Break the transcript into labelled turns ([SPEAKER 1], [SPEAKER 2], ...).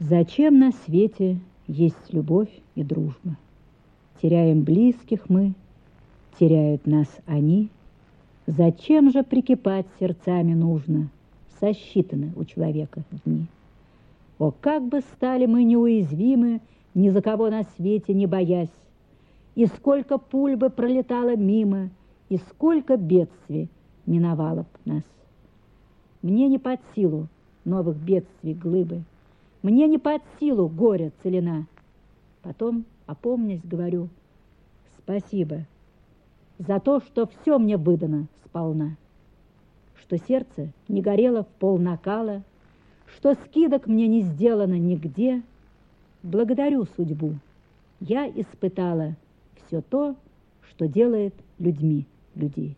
[SPEAKER 1] Зачем на свете есть любовь и дружба? Теряем близких мы, теряют нас они. Зачем же прикипать сердцами нужно? Сосчитаны у человека дни. О, как бы стали мы неуязвимы, ни за кого на свете не боясь, и сколько пуль бы пролетало мимо, и сколько бедствий миновало б нас. Мне не под силу новых бедствий глыбы, мне не под силу горя целина. Потом, опомнясь, говорю, спасибо за то, что все мне выдано сполна, что сердце не горело в пол накала, что скидок мне не сделано нигде. Благодарю судьбу. Я испытала все то, что делает людьми людей.